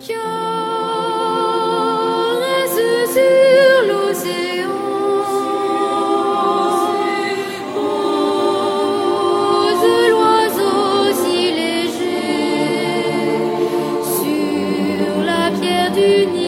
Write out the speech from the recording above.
caresse sur l'océan. Pose l'oiseau si léger sur la pierre du Nil.